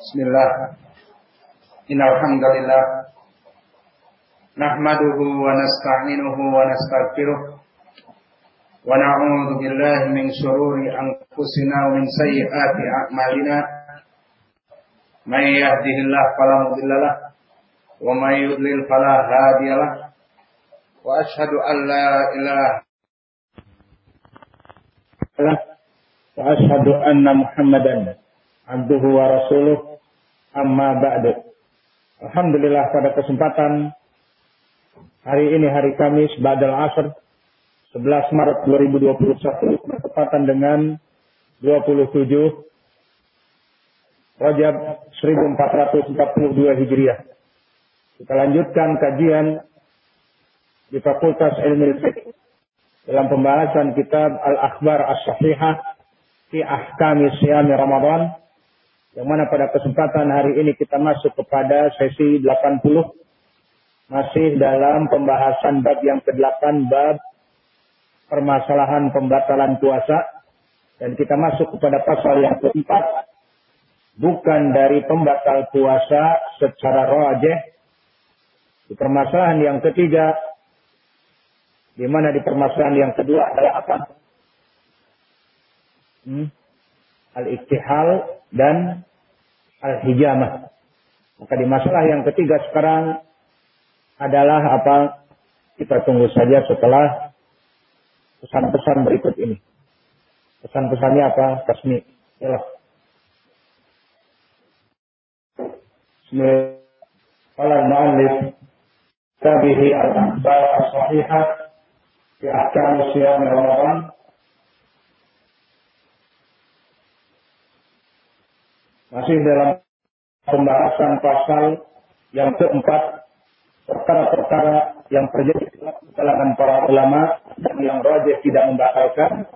بسم الله إن الحمد لله نحمده ونستعينه ونستغفره ونعوذ بالله من شرور أنفسنا ومن سيئات أعمالنا من يهده الله فلا مضل له ومن يضلل فلا هادي له وأشهد أن لا إله إلا الله وأشهد أن محمدا عبده ورسوله Amma ba'du. Alhamdulillah pada kesempatan hari ini hari Kamis Ba'dal Asr 11 Maret 2021 bertepatan dengan 27 Rajab 1442 Hijriah. Kita lanjutkan kajian di Fakultas Ilmu Fiqh dalam pembahasan kitab Al-Akhbar As-Sahihah fi Ahkami Siyami Ramadan yang mana pada kesempatan hari ini kita masuk kepada sesi 80 masih dalam pembahasan bab yang ke-8 bab permasalahan pembatalan puasa dan kita masuk kepada pasal yang keempat bukan dari pembatal puasa secara rajih di permasalahan yang ketiga di mana di permasalahan yang kedua adalah apa? Hmm? Al-iktihal dan al-hijamah. Maka di masalah yang ketiga sekarang adalah apa? Kita tunggu saja setelah pesan-pesan berikut ini. Pesan-pesannya apa? Kasmi. Ya. Bismillahirrahmanirrahim. al-mu'allif tabihi al-akhbar as-sahihah Ramadan Masih dalam pembahasan pasal yang keempat perkara-perkara yang terjadi di kalangan para ulama dan yang rajih tidak membatalkan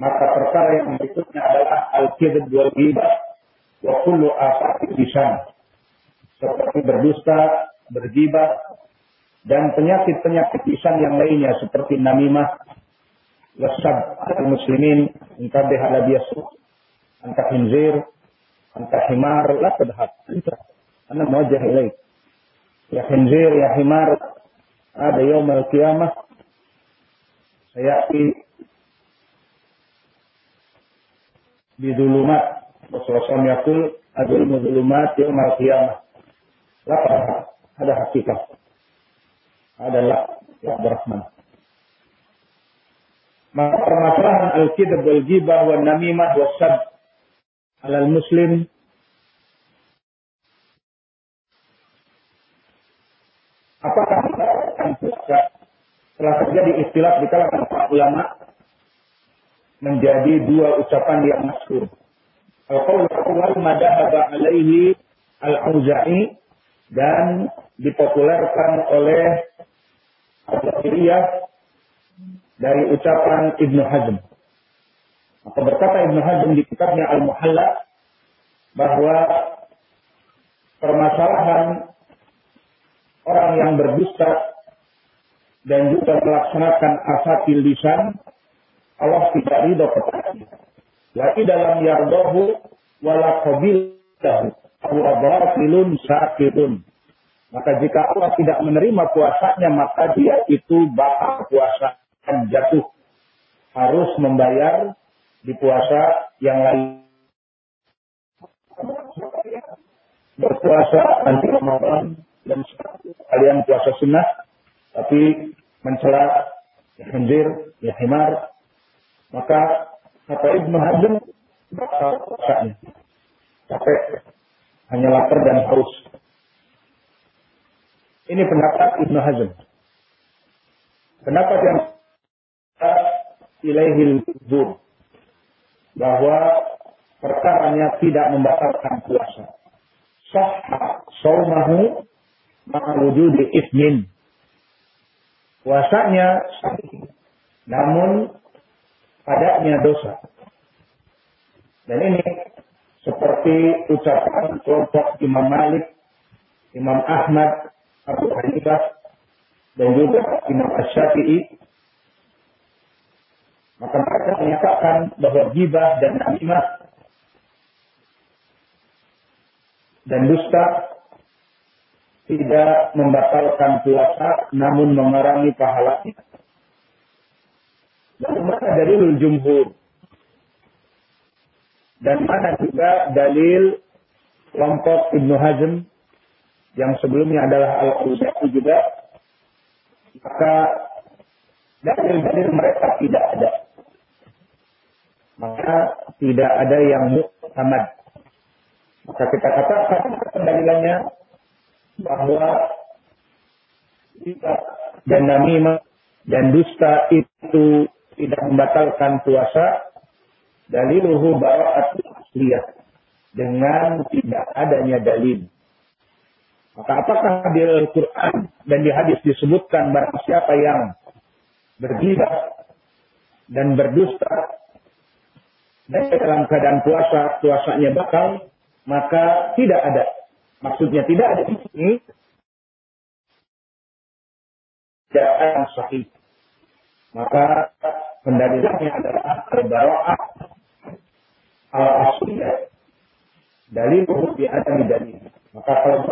maka perkara yang berikutnya adalah al-kidb wal ghibah wa kullu afati lisan. Seperti berdusta, bergibah dan penyakit-penyakit lisan yang lainnya seperti namimah wasab al-muslimin intabih ala biyasu angkat hinzir أنت حمار لا تذهب أنت أنا موجه إليك يا خنزير يا حمار هذا يوم القيامة سيأتي بظلمات Rasulullah يقول أظلم ظلمات يوم القيامة لا تذهب هذا حقيقة هذا لا يا عبد الرحمن maka permasalahan al-kidab wal ghibah wal alal muslim apakah telah terjadi istilah di kalangan para ulama menjadi dua ucapan yang masyhur. Al-qaul awal alaihi al-Auza'i dan dipopulerkan oleh Al-Qiriyah dari ucapan Ibnu Hazm. Maka berkata Ibn Hazm di kitabnya Al-Muhalla bahwa permasalahan orang yang berdusta dan juga melaksanakan asatil lisan Allah tidak ridho kepadanya. Lagi dalam yardohu wala qabilahu wa batilun sakitun. Maka jika Allah tidak menerima puasanya maka dia itu bakal puasa dan jatuh harus membayar di puasa yang lain. Berpuasa nanti Ramadan dan kalian puasa sunnah tapi mencela khinzir, ya himar maka kata Ibnu Hazm puasanya capek hanya lapar dan haus. Ini pendapat Ibnu Hazm. Pendapat yang ilaihil zur bahwa perkaranya tidak membatalkan puasa. Sahha saumahu maka di ismin. Puasanya sahih. Namun padanya dosa. Dan ini seperti ucapan kelompok Imam Malik, Imam Ahmad, Abu Hanifah, dan juga Imam Ash-Syafi'i maka mereka menyatakan bahwa gibah dan namimah dan dusta tidak membatalkan puasa namun mengurangi pahalanya. Dan mana dalil jumhur? Dan mana juga dalil kelompok Ibnu Hazm yang sebelumnya adalah Al-Auza'i juga maka dalil-dalil mereka tidak ada. Maka tidak ada yang muktamad. Maka kita katakan pendalilannya bahwa dan namimah dan dusta itu tidak membatalkan puasa daliluhu bara'at asliyah dengan tidak adanya dalil. Maka apakah di Al-Quran dan di hadis disebutkan barang siapa yang bergila dan berdusta dan dalam keadaan puasa, puasanya bakal, maka tidak ada. Maksudnya tidak ada di sini tidak yang sahih. Maka pendalilannya adalah al-bara'ah al-asliyah. Dalil di ada di dalil. Maka kalau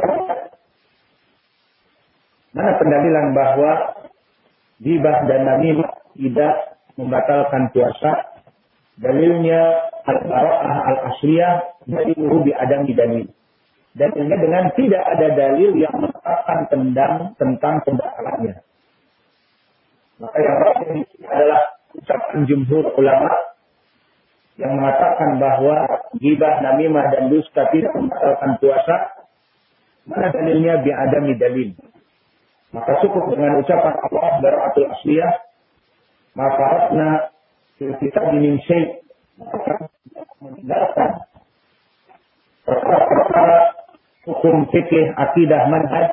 mana pendalilan bahwa gibah dan namimah tidak membatalkan puasa? Dalilnya al-bara'ah al-asliyah dari bi adam di dalil. Dan ini dengan tidak ada dalil yang mengatakan tentang tentang pembatalannya. Maka yang terakhir adalah ucapan jumhur ulama yang mengatakan bahwa gibah, namimah, dan dusta tidak membatalkan puasa, mana dalilnya bi'adami dalil. Maka cukup dengan ucapan Allah bara'atul asliyah, mafaratna kita dimin syait, meninggalkan perkara-perkara hukum fikih, akidah, manhaj,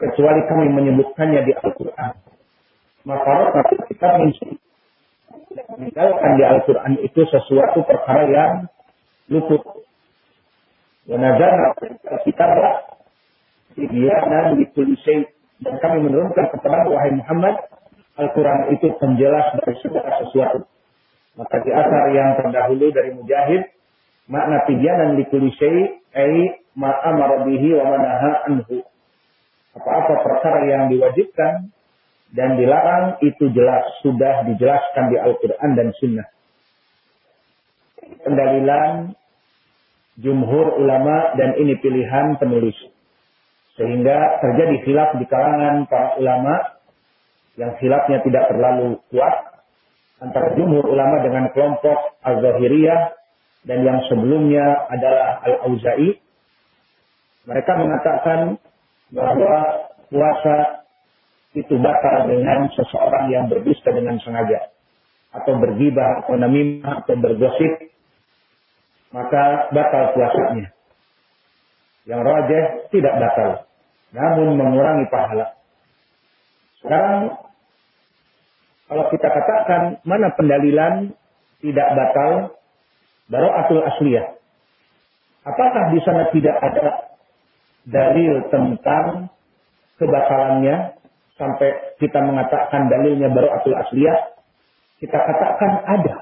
kecuali kami menyebutkannya di Al-Quran. Mafaratna kita meninggalkan di Al-Quran itu sesuatu perkara yang luput. Wanazana kita Ibyanan ditulisai dan kami menurunkan kepada wahai Muhammad Al-Quran itu penjelas dari segala sesuatu. Maka di asar yang terdahulu dari Mujahid makna tibyanan ditulisai ai ma'amara bihi wa manaha anhu. Apa-apa perkara yang diwajibkan dan dilarang itu jelas sudah dijelaskan di Al-Quran dan Sunnah. Pendalilan jumhur ulama dan ini pilihan penulis. Sehingga terjadi khilaf di kalangan para ulama yang khilafnya tidak terlalu kuat antara jumhur ulama dengan kelompok Al-Zahiriyah dan yang sebelumnya adalah Al-Auza'i. Mereka mengatakan bahwa puasa itu batal dengan seseorang yang berdusta dengan sengaja atau bergibah atau namimah atau bergosip maka batal puasanya. Yang rajah tidak batal, namun mengurangi pahala. Sekarang kalau kita katakan mana pendalilan tidak batal atul asliyah. Apakah di sana tidak ada dalil tentang kebatalannya sampai kita mengatakan dalilnya baru asul asliyah, kita katakan ada.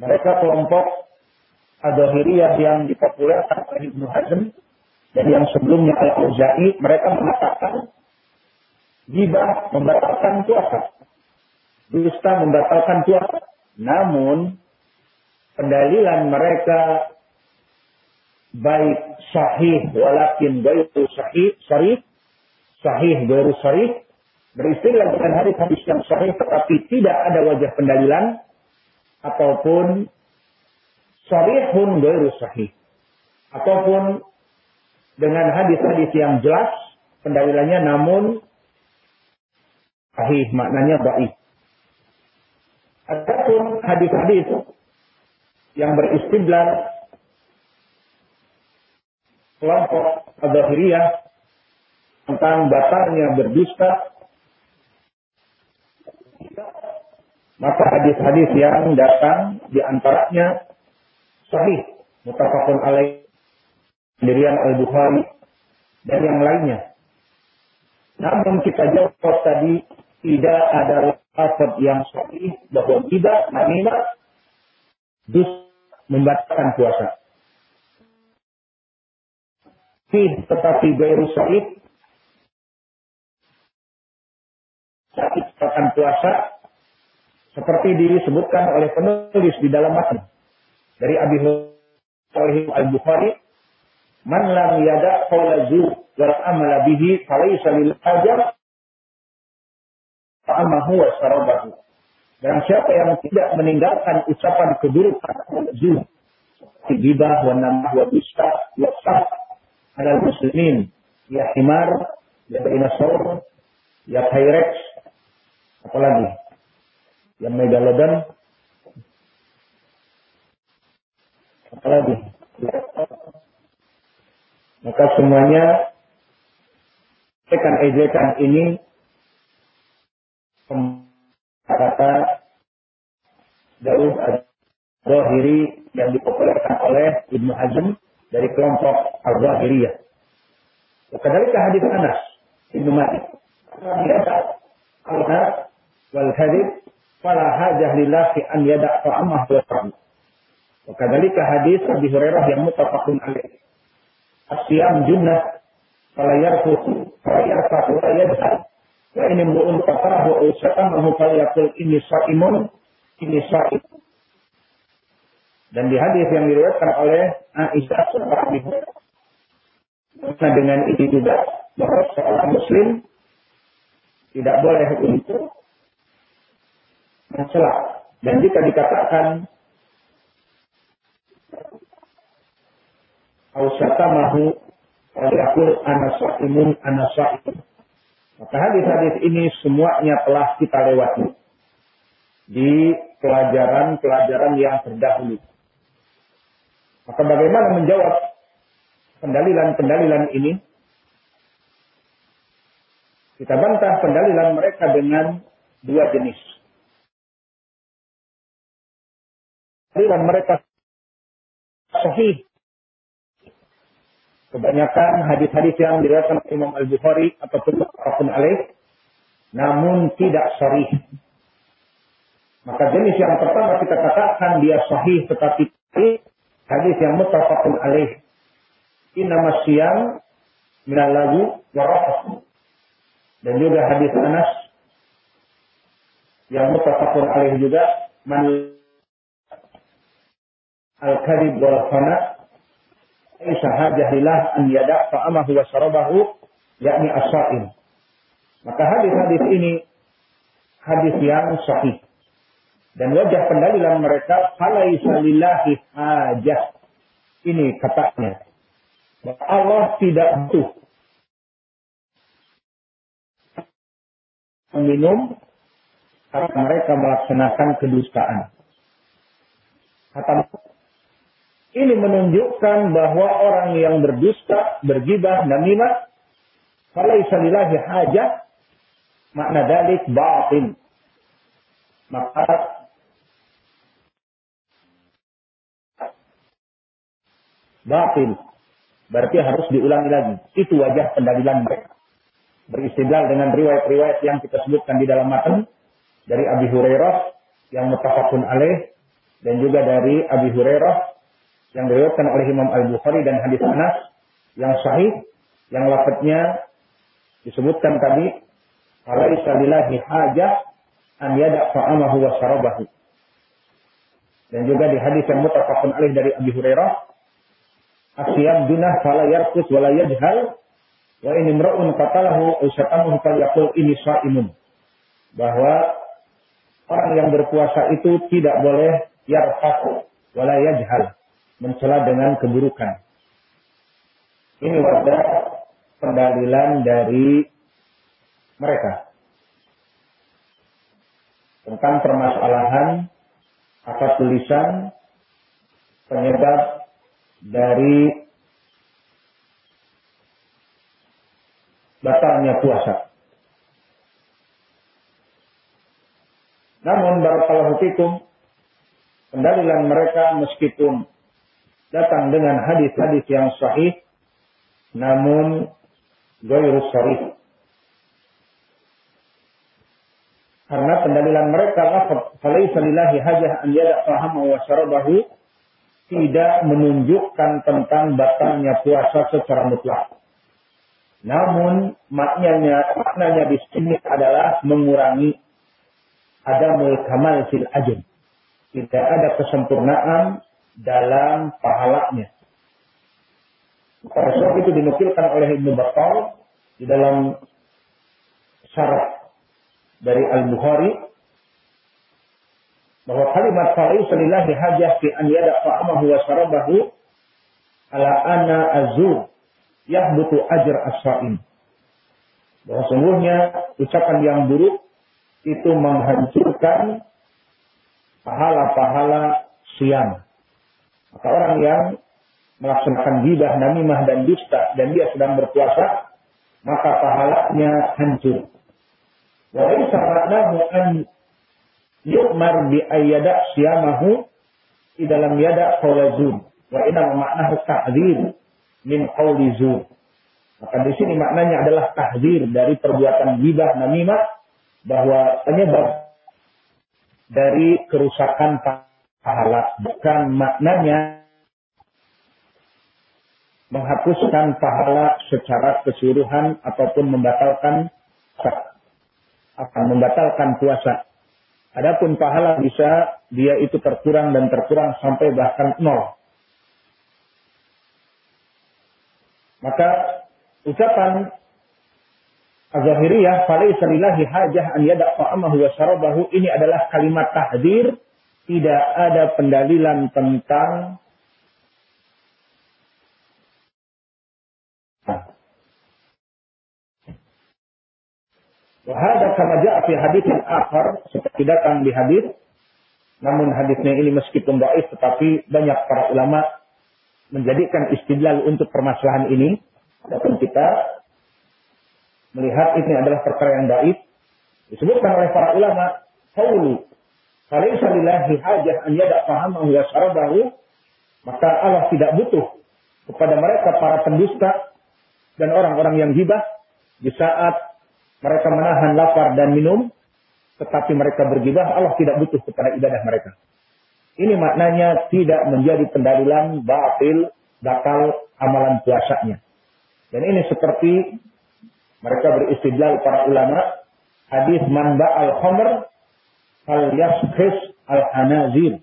Mereka kelompok Adahiriyah yang dipopulerkan oleh Ibnu Hazm dan yang sebelumnya Al-Auza'i, mereka mengatakan gibah membatalkan puasa. Dusta membatalkan puasa. Namun, pendalilan mereka baik sahih walakin gairu sahih, syarif sahih baru sahih beristilah dengan hadis-hadis yang sahih tetapi tidak ada wajah pendalilan ataupun sahihun baru sahih ataupun dengan hadis-hadis yang jelas pendalilannya namun sahih maknanya baik. Ataupun hadis-hadis yang beristidlal kelompok Al-Zahiriyah tentang batalnya berdusta, maka hadis-hadis yang datang di antaranya sahih, mutafakun alaih, dirian al-Bukhari, dan yang lainnya. Namun kita jawab tadi tidak ada lafaz yang sahih bahwa tidak namimah dus membatalkan puasa. sahih tetapi gairu sahih sakit akan puasa seperti disebutkan oleh penulis di dalam matan dari Abi Hurairah al-Bukhari man lam yada qawla zu wa amala bihi falaysa lil ajr huwa dan siapa yang tidak meninggalkan ucapan keburukan zu gibah wa namah wa dusta muslimin ya himar ya dinosaur ya apalagi? Yang megalodon apalagi? Maka semuanya ejekan-ejekan ini kata jauh Zahiri yang dipopulerkan oleh Ibnu Hazm dari kelompok Al-Zahiriyah. Kedalika hadis Anas Ibnu Malik. Al-Had wal hadith fala hajah lillah fi an yada' ta'amah wa ta'amah. Wakadhalika hadis Abi Hurairah yang mutafakun alaih. Asyam junnah fala yarfutu fala yarfatu wa yadhal. Ini mu'un qatarahu usatamahu fala yakul ini sa'imun ini sa'im. Dan di hadis yang diriwayatkan oleh Aisyah seorang ibu. Nah dengan ini juga bahwa seorang muslim tidak boleh untuk mencela. Dan jika dikatakan Ausata mahu Yakul anasaimun anasaimun. Maka hadis-hadis ini semuanya telah kita lewati di pelajaran-pelajaran yang terdahulu. Maka bagaimana menjawab pendalilan-pendalilan ini? Kita bantah pendalilan mereka dengan dua jenis. Pendalilan mereka sahih. Kebanyakan hadis-hadis yang diriwayatkan Imam Al-Bukhari ataupun apa pun alaih, namun tidak sahih. Maka jenis yang pertama kita katakan dia sahih tetapi hadis yang mutafakun alaih. Inna masyam minal lagu. Dan juga hadis Anas yang mutafakun alaih juga man al-kadib wal fana Isa hajahillah an yada fa'amahu wa syarabahu yakni as-sa'im. Maka hadis-hadis ini hadis yang sahih. Dan wajah pendalilan mereka falaisa lillahi hajah. Ini katanya. Bahwa Allah tidak butuh meminum karena mereka melaksanakan kedustaan. Kata ini menunjukkan bahwa orang yang berdusta, bergibah, namimah, falaisa lillahi hajah, makna dalik batin. Maka batin. Berarti harus diulangi lagi. Itu wajah pendalilan mereka. Beristidlal dengan riwayat-riwayat yang kita sebutkan di dalam matan dari Abi Hurairah yang mutafakun alaih dan juga dari Abi Hurairah yang diriwayatkan oleh Imam Al-Bukhari dan hadis Anas yang sahih yang lafadznya disebutkan tadi alaisa lillahi hajah an yada' fa'amahu wa dan juga di hadis yang mutafakun alaih dari Abi Hurairah asyam dunah fala yarkus wa yajhal wa ini mra'un qatalahu usatamuhu fal yaqul ini sa'imun. Bahwa orang yang berpuasa itu tidak boleh yarfas wa la yajhal mencela dengan keburukan. Ini wadah pendalilan dari mereka tentang permasalahan apa tulisan penyebab dari batalnya puasa. Namun barakallahu fikum pendalilan mereka meskipun datang dengan hadis-hadis yang sahih namun gairu sahih. Karena pendalilan mereka lafaz falaisa lillahi hajah an yada fahama wa syarabahu tidak menunjukkan tentang batalnya puasa secara mutlak. Namun maknanya maknanya di sini adalah mengurangi adamul kamal fil ajr. Tidak ada kesempurnaan dalam pahalanya. Pada sebab itu dinukilkan oleh Ibnu Battal di dalam syarat dari Al-Bukhari bahwa kalimat falaysa lillahi hajah fi an yada ta'amahu wa syarabahu ala anna azur yahbutu ajr as-sa'im. Bahwa sungguhnya ucapan yang buruk itu menghancurkan pahala-pahala siam. Maka orang yang melaksanakan gibah, namimah dan dusta dan dia sedang berpuasa, maka pahalanya hancur. Wa laysa ma'nahu an yu'mar bi siyamahu di dalam yada qawla zur. Wa inna maknahu ta'dzir min qawli zur. Maka di sini maknanya adalah tahzir dari perbuatan gibah namimah bahwa penyebab dari kerusakan pahala bukan maknanya menghapuskan pahala secara keseluruhan ataupun membatalkan akan membatalkan puasa. Adapun pahala bisa dia itu terkurang dan terkurang sampai bahkan nol. Maka ucapan Az-Zahiriyah, "Falaysa lillahi hajah an yada' ta'amahu wa syarabahu" ini adalah kalimat tahdir, tidak ada pendalilan tentang Wahada kama ja'a fi haditsin akhar seperti datang di hadis. Namun hadisnya ini meskipun dhaif tetapi banyak para ulama menjadikan istidlal untuk permasalahan ini. Dan kita melihat ini adalah perkara yang dhaif. Disebutkan oleh para ulama qaulu falaysa lillahi hajah an yada fahamahu wa syarabahu maka Allah tidak butuh kepada mereka para pendusta dan orang-orang yang gibah di saat mereka menahan lapar dan minum, tetapi mereka bergibah, Allah tidak butuh kepada ibadah mereka. Ini maknanya tidak menjadi pendalilan batil, batal amalan puasanya. Dan ini seperti mereka beristidlal para ulama, hadis man al khamr al yaskhis al hanazir.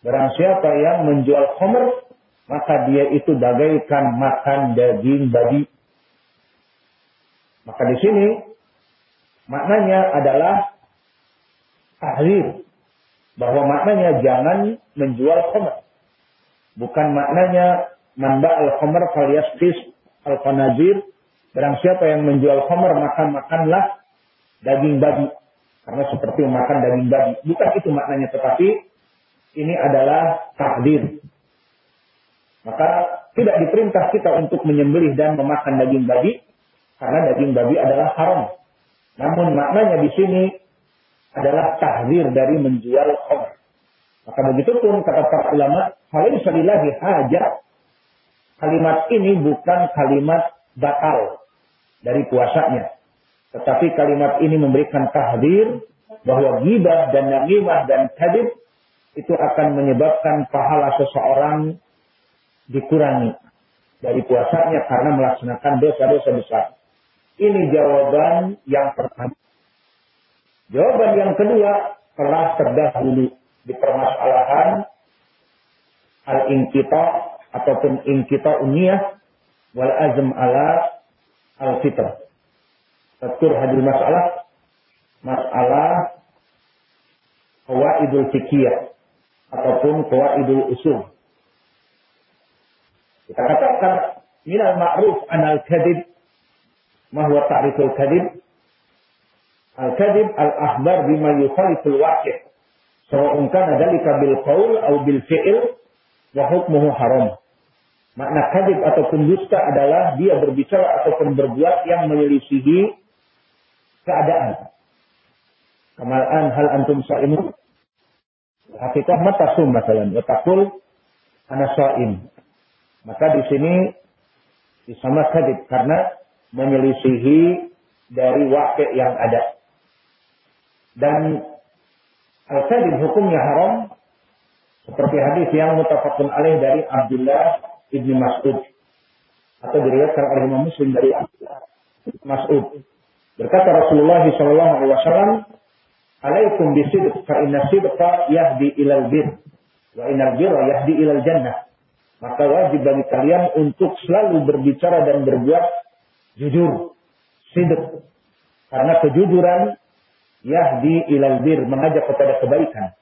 Barang siapa yang menjual khamr, maka dia itu bagaikan makan daging babi. Maka di sini Maknanya adalah tahrir. Bahwa maknanya jangan menjual khamr. Bukan maknanya manda al-khamr falyaskis al-khanazir. Barang siapa yang menjual khamr maka makanlah daging babi. Karena seperti makan daging babi. Bukan itu maknanya tetapi ini adalah tahdir. Maka tidak diperintah kita untuk menyembelih dan memakan daging babi karena daging babi adalah haram. Namun maknanya di sini adalah tahdir dari menjual khamr. Maka begitu pun kata para ulama, halim salillahi hajat. Kalimat ini bukan kalimat batal dari puasanya. Tetapi kalimat ini memberikan tahdir bahwa gibah dan namimah dan kadib itu akan menyebabkan pahala seseorang dikurangi dari puasanya karena melaksanakan dosa-dosa besar. Ini jawaban yang pertama. Jawaban yang kedua telah terdahulu di permasalahan al-inkita ataupun inkita uniyah wal azm ala al-fitr. Tafsir hadir masalah. Masalah idul fikir ataupun idul usul. Kita katakan minal ma'ruf anal kadib mahwa ta'riful kadib al-kadib al ahbar bima yukhaliful waqi' sawa'un kana dhalika bil qaul au bil fi'il wa hukmuhu haram. Makna kadib ataupun dusta adalah dia berbicara ataupun berbuat yang menyelisihi keadaan. Kamalan hal antum sa'imun. Hakikah mata sum masalah. Watakul ana sa'im. Maka di sini disama kadib karena menyelisihi dari wakil yang ada. Dan al-kadhib hukumnya haram Seperti hadis yang mutafakun alaih dari Abdullah ibni Mas'ud atau diriwayatkan oleh Imam Muslim dari Mas'ud. Berkata Rasulullah Shallallahu Alaihi Wasallam, "Alaikum bisidq fa inna sidqa yahdi ilal bir wa inal birra yahdi ilal jannah." Maka wajib bagi kalian untuk selalu berbicara dan berbuat jujur, sidq. Karena kejujuran yahdi ilal bir mengajak kepada kebaikan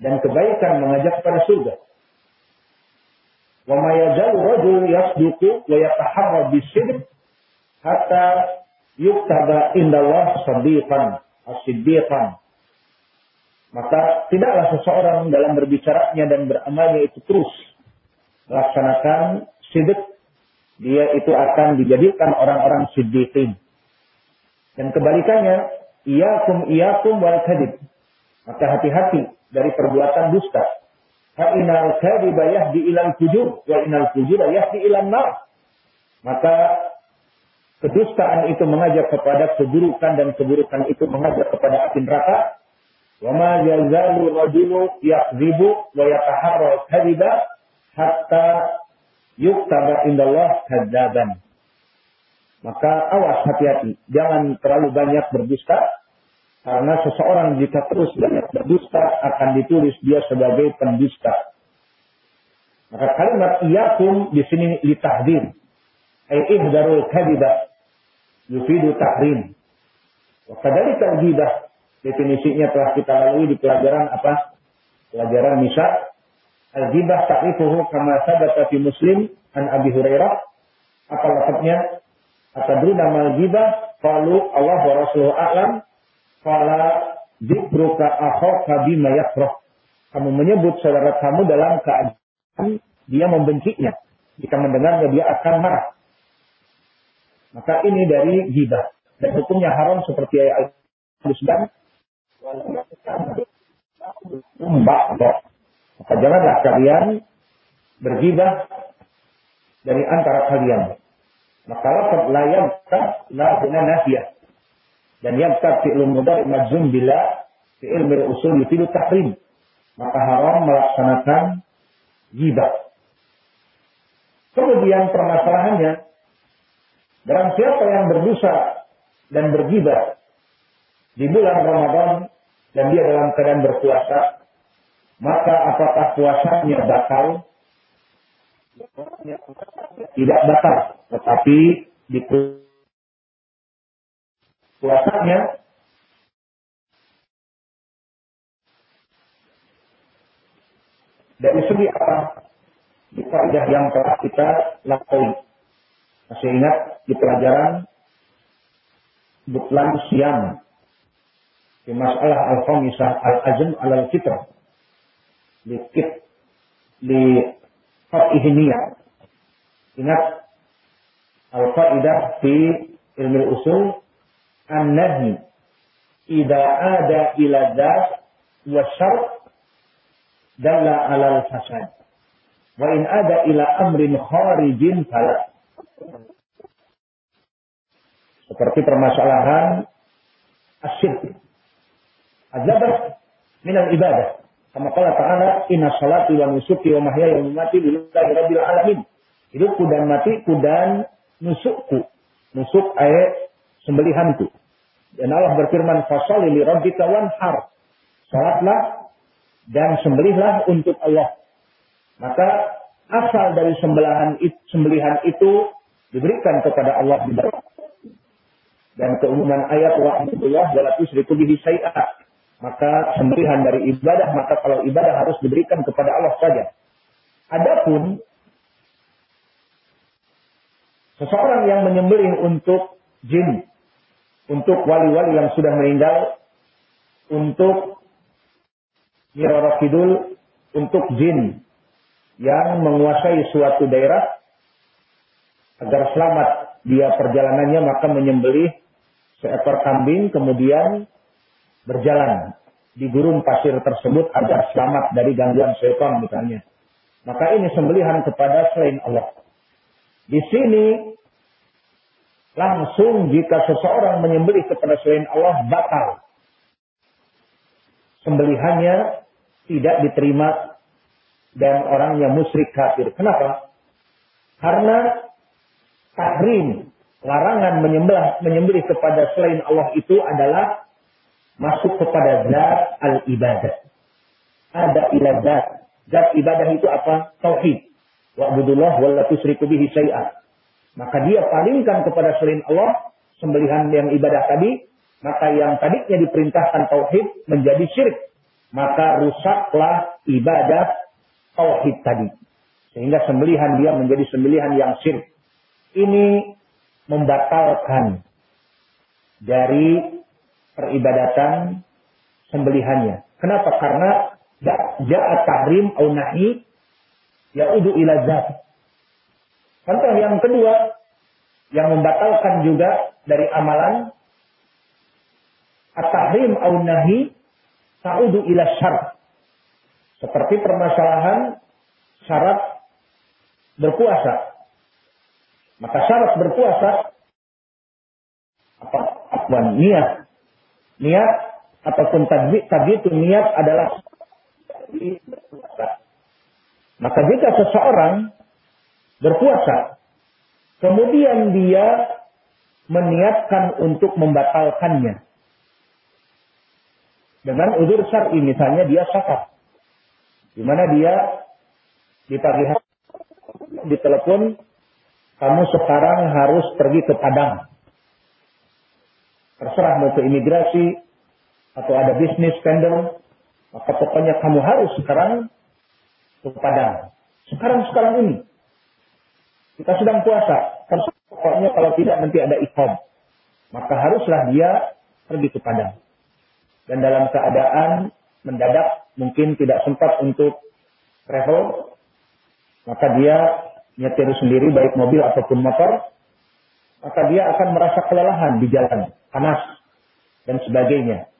dan kebaikan mengajak kepada surga. Wa ma yazalu rajul yasduqu wa yataharra bisidq hatta yuktaba indallah sadiqan as-siddiqan. Maka tidaklah seseorang dalam berbicaranya dan beramalnya itu terus melaksanakan sidik, dia itu akan dijadikan orang-orang siddiqin. Dan kebalikannya, iyakum iyakum wal kadib. Maka hati-hati dari perbuatan dusta. Fa inal kadhiba yahdi ilal fujur wa inal fujura yahdi ilal nar. Maka kedustaan itu mengajak kepada keburukan dan keburukan itu mengajak kepada api neraka. Wa ma yazalu rajulu yakdzibu wa yataharra kadhiba hatta yuktaba indallah kadzaban. Maka awas hati-hati, jangan terlalu banyak berdusta karena seseorang jika terus banyak berdusta akan ditulis dia sebagai pendusta. Maka kalimat iyakum di sini litahdir. Ay ihdarul kadiba yufidu tahrim. Wa kadzalika ghibah definisinya telah kita lalui di pelajaran apa? Pelajaran Nisa. Al-ghibah ta'rifuhu kama sabata fi Muslim an Abi Hurairah. Apa lafadznya? Atadruna mal ghibah? Qalu Allah wa Rasuluhu a'lam. Fala dikruka akhoka bima yakroh. Kamu menyebut saudara kamu dalam keadaan dia membencinya. Jika mendengarnya dia akan marah. Maka ini dari gibah. Dan hukumnya haram seperti ayat al Mbak, Maka janganlah kalian bergibah dari antara kalian. Maka lafad la yabta la guna nafiyah. Dan yang tak fi'il mudhari majzum bila fi'il mir usul yufidu tahrim. Maka haram melaksanakan gibah. Kemudian permasalahannya, barang siapa yang berdosa dan bergibah di bulan Ramadan dan dia dalam keadaan berpuasa, maka apakah puasanya batal? Tidak batal, tetapi di puasanya dari segi apa? Di yang telah kita lakukan. Masih ingat di pelajaran Butlan Siam di masalah al-khamisah al-azm al-fitrah di kit di Fatihiniya. Ingat al-faidah di ilmu usul an-nahi idza ada ila dzat wa dalla ala al-fasad wa in ada ila amrin kharijin fala seperti permasalahan asyirk azabah min al-ibadah kama qala ta'ala inna salati wa nusuki wa mahyaya wa mamati lillahi rabbil alamin. Hidupku dan matiku dan nusukku. Nusuk ayat sembelihanku. Dan Allah berfirman, "Fasholli li rabbika wanhar." Salatlah dan sembelihlah untuk Allah. Maka asal dari sembelihan itu diberikan kepada Allah di dan keumuman ayat wa Allah wala tusyriku bihi. Maka sembelihan dari ibadah, maka kalau ibadah harus diberikan kepada Allah saja. Adapun seseorang yang menyembelih untuk jin untuk wali-wali yang sudah meninggal, untuk Nyiroro Kidul, untuk jin yang menguasai suatu daerah agar selamat dia perjalanannya maka menyembelih seekor kambing kemudian berjalan di gurun pasir tersebut agar selamat dari gangguan setan misalnya. Maka ini sembelihan kepada selain Allah. Di sini langsung jika seseorang menyembelih kepada selain Allah batal. Sembelihannya tidak diterima dan orang yang musyrik kafir. Kenapa? Karena tahrim, larangan menyembelih, menyembelih kepada selain Allah itu adalah masuk kepada zat al-ibadah. Ada ila zat. Zat ibadah itu apa? Tauhid. Wa la tusyriku bihi syai'an. Maka dia palingkan kepada selain Allah sembelihan yang ibadah tadi, maka yang tadinya diperintahkan tauhid menjadi syirik. Maka rusaklah ibadah tauhid tadi. Sehingga sembelihan dia menjadi sembelihan yang syirik. Ini membatalkan dari peribadatan sembelihannya. Kenapa? Karena ja'a tahrim au nahi ya'udu ila zat. Contoh yang kedua yang membatalkan juga dari amalan at-tahrim au nahi ta'udu ila syarat. Seperti permasalahan syarat berpuasa. Maka syarat berpuasa apa? Apa niat. Niat ataupun tadi itu niat adalah maka jika seseorang berpuasa, kemudian dia meniatkan untuk membatalkannya. Dengan udur syar'i, misalnya dia safar. Di mana dia di pagi ditelepon, kamu sekarang harus pergi ke Padang. Terserah mau ke imigrasi, atau ada bisnis tender, maka pokoknya kamu harus sekarang ke Padang. Sekarang-sekarang ini. Kita sedang puasa. Pokoknya kalau tidak nanti ada ikhom. Maka haruslah dia pergi ke Padang. Dan dalam keadaan mendadak mungkin tidak sempat untuk travel. Maka dia nyetir sendiri baik mobil ataupun motor. Maka dia akan merasa kelelahan di jalan. Panas. Dan sebagainya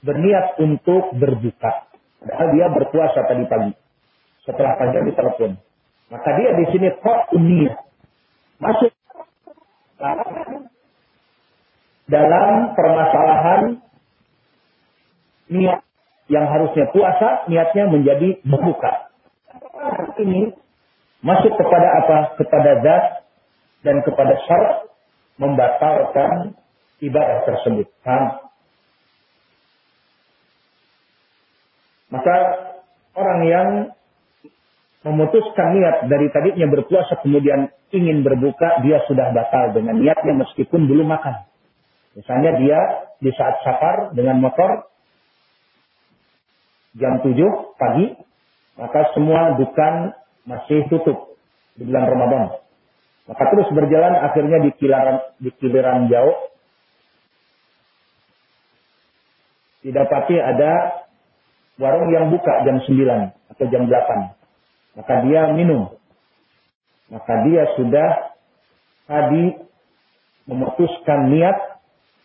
berniat untuk berbuka. Padahal dia berpuasa tadi pagi. Setelah pagi ditelepon. Maka dia di sini kok niat. Masuk dalam permasalahan niat yang harusnya puasa, niatnya menjadi berbuka. Ini masuk kepada apa? Kepada zat dan kepada syarat membatalkan ibadah tersebut. Paham? Maka orang yang memutuskan niat dari tadinya berpuasa kemudian ingin berbuka, dia sudah batal dengan niatnya meskipun belum makan. Misalnya dia di saat safar dengan motor jam 7 pagi, maka semua dukan masih tutup di bulan Ramadan. Maka terus berjalan akhirnya di kilaran di kiliran jauh didapati ada warung yang buka jam 9 atau jam 8. Maka dia minum. Maka dia sudah tadi memutuskan niat.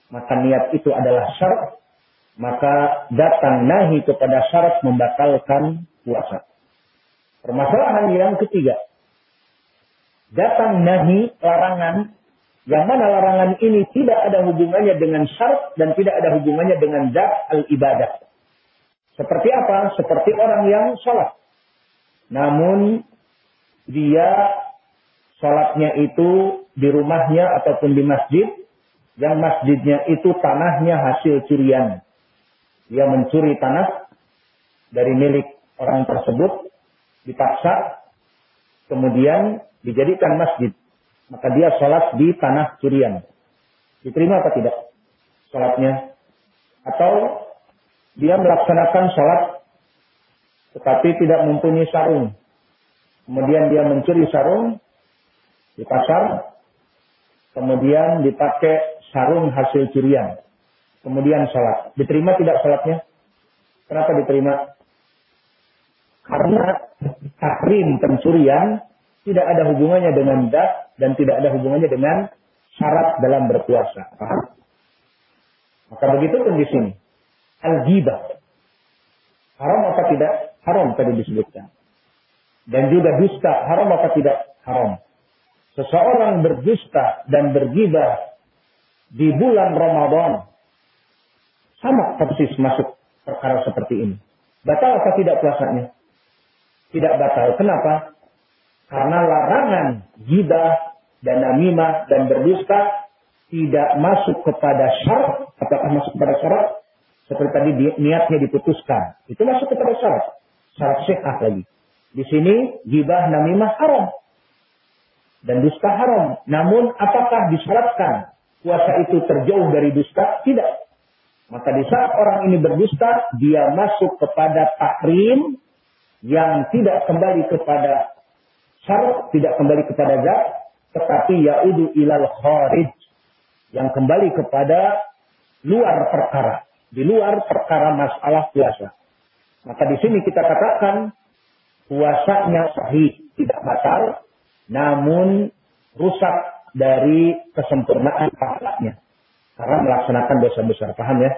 Maka niat itu adalah syarat. Maka datang nahi kepada syarat membatalkan puasa. Permasalahan yang ketiga. Datang nahi larangan yang mana larangan ini tidak ada hubungannya dengan syarat dan tidak ada hubungannya dengan zat al-ibadah. Seperti apa? Seperti orang yang sholat. Namun dia sholatnya itu di rumahnya ataupun di masjid. Yang masjidnya itu tanahnya hasil curian. Dia mencuri tanah dari milik orang tersebut. Dipaksa. Kemudian dijadikan masjid. Maka dia sholat di tanah curian. Diterima apa tidak? Sholatnya. Atau dia melaksanakan sholat tetapi tidak mempunyai sarung. Kemudian dia mencuri sarung di pasar, kemudian dipakai sarung hasil curian. Kemudian sholat. Diterima tidak sholatnya? Kenapa diterima? Karena takrim pencurian tidak ada hubungannya dengan das dan tidak ada hubungannya dengan syarat dalam berpuasa. Maka begitu pun di sini al-ghibah. Haram apa tidak? Haram tadi disebutkan. Dan juga dusta, haram apa tidak? Haram. Seseorang berdusta dan bergibah di bulan Ramadan sama persis masuk perkara seperti ini. Batal atau tidak puasanya? Tidak batal. Kenapa? Karena larangan gibah dan namimah dan berdusta tidak masuk kepada syarat. Apakah masuk kepada syarat? Seperti tadi niatnya diputuskan. Itu masuk kepada syarat. Syarat syekah lagi. Di sini gibah namimah haram. Dan dusta haram. Namun apakah disyaratkan puasa itu terjauh dari dusta? Tidak. Maka di saat orang ini berdusta, dia masuk kepada takrim yang tidak kembali kepada syarat, tidak kembali kepada zat, tetapi yaudu ilal kharij yang kembali kepada luar perkara, di luar perkara masalah puasa. Maka di sini kita katakan puasanya sahih, tidak batal, namun rusak dari kesempurnaan pahalanya. Karena melaksanakan dosa besar. Paham ya?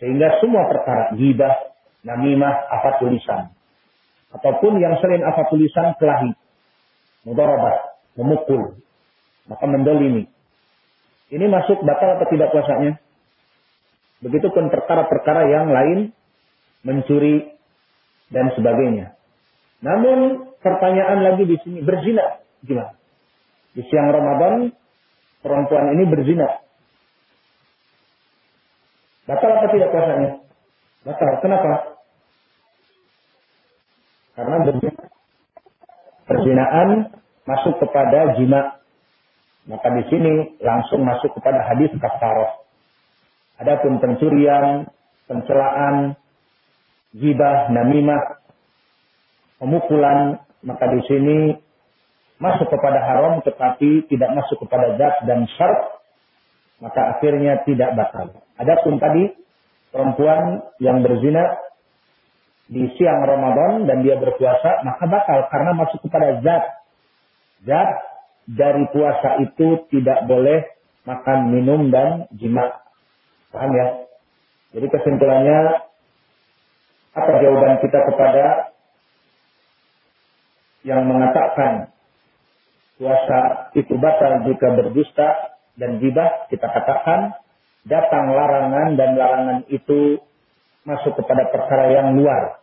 Sehingga semua perkara, gibah, namimah, apa tulisan. Ataupun yang selain apa tulisan, kelahi. Mudarabat, memukul. Maka mendolimi. Ini masuk batal atau tidak puasanya? Begitupun perkara-perkara yang lain, mencuri, dan sebagainya. Namun pertanyaan lagi di sini, berzina. Gimana? Di siang Ramadan, perempuan ini berzina. Batal apa tidak puasanya? Batal. Kenapa? Karena perzinaan masuk kepada jima. Maka di sini langsung masuk kepada hadis kafaroh. Adapun pencurian, pencelaan, gibah, namimah, pemukulan, maka di sini masuk kepada haram tetapi tidak masuk kepada zat dan syarat maka akhirnya tidak batal. Adapun tadi perempuan yang berzina di siang Ramadan dan dia berpuasa maka batal karena masuk kepada zat. Zat dari puasa itu tidak boleh makan, minum dan jima. Paham ya? Jadi kesimpulannya apa jawaban kita kepada yang mengatakan puasa itu batal jika berdusta dan gibah, kita katakan datang larangan dan larangan itu masuk kepada perkara yang luar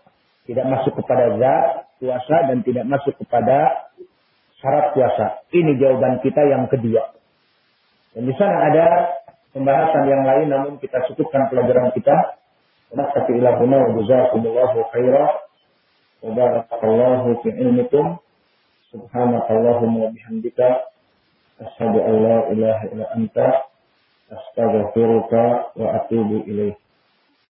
tidak masuk kepada zat puasa dan tidak masuk kepada syarat puasa. Ini jawaban kita yang kedua. Dan di sana ada pembahasan yang lain namun kita cukupkan pelajaran kita. Nastafi ila huna wa jazakumullahu khaira wa barakallahu fi ilmikum subhanakallahumma wa bihamdika asyhadu an la ilaha illa anta astaghfiruka wa atubu ilaik.